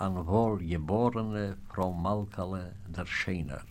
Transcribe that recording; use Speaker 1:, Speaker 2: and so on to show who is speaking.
Speaker 1: an wohl geborene Frau Malkale der Schener.